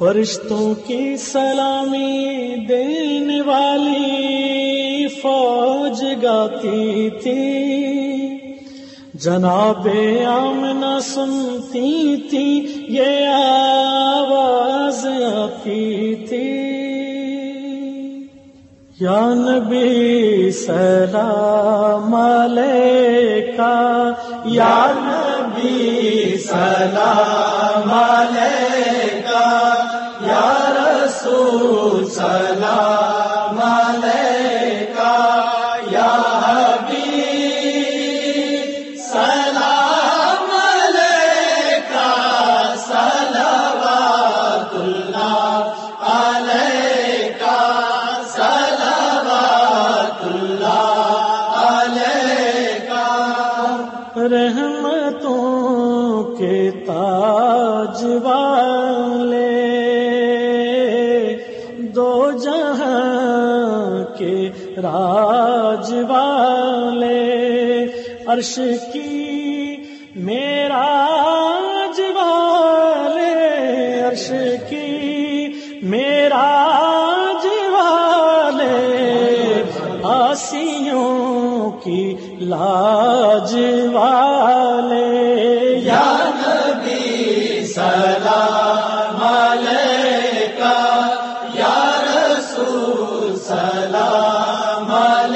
فرشتوں کی سلامی دینے والی فوج گاتی تھی۔ جناب آمنہ سنتی تھی، یہ آواز آتی تھی۔ یا نبی سلام علیکہ، یا نبی سلام علیکہ۔ یا رسول کے راج والے عرش کی میرا والے عرش کی میرا والے آسیوں کی لاج والے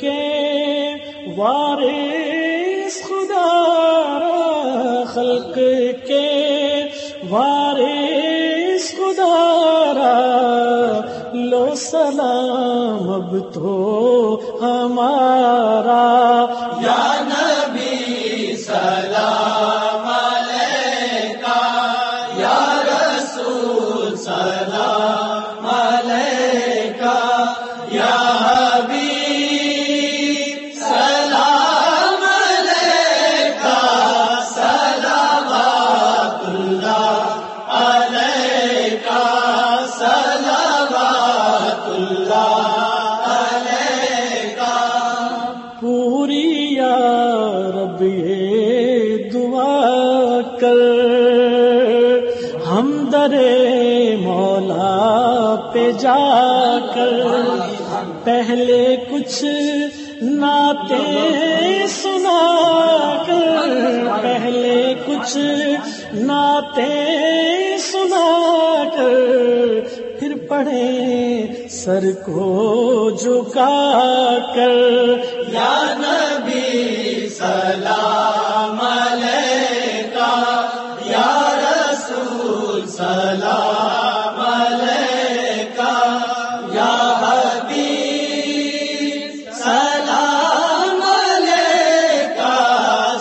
کے وارث خدا را خلق کے وارث خدا را لو سلام اب تو ہمارا یا نبی سلام رب یہ دعا کر۔ ہم درے مولا پہ جا کر۔ پہلے کچھ ناتے سنا کر۔ پہلے کچھ ناتے سنا کر۔ پھر پڑھے سر کو جھکا کر۔ یا نبی سلام علیکہ، یا رسول، سلام علیکہ، یا حبیب، سلام علیکہ،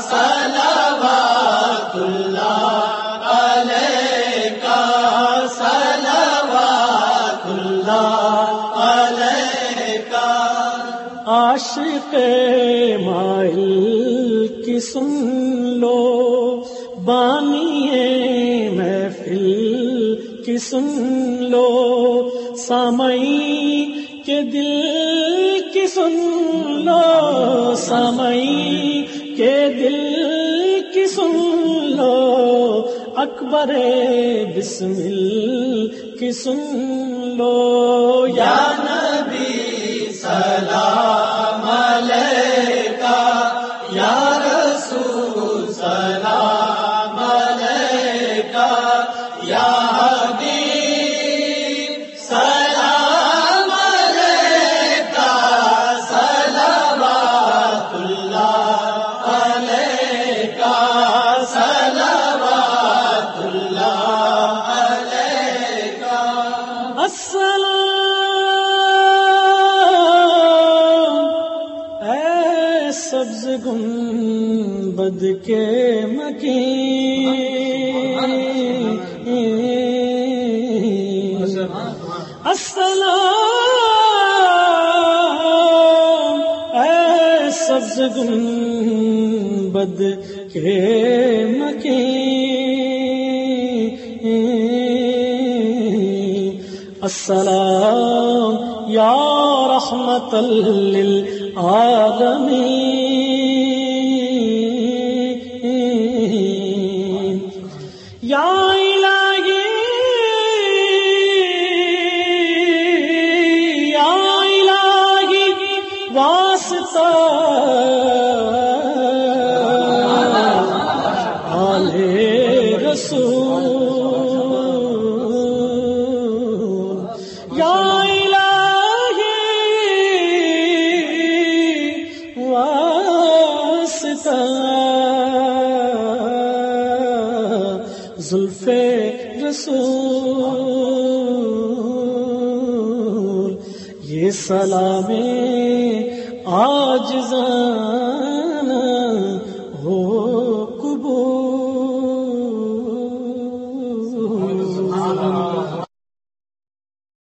صلوات اللہ علیکہ، صلوات اللہ علیکہ۔ عاشق مائل سن لو بانی محفل کی سن لو سامئی کے دل کی سن لو سامئی کے دل کی سن لو اکبر بسمل کی سن لو یا سبز گن بد کے مکین۔ السلام اے سبز گن بد کے مکین۔ السلام یا رحمت للعالمین۔ رسول یا الہی واسطہ زلف رسول یہ سلام آج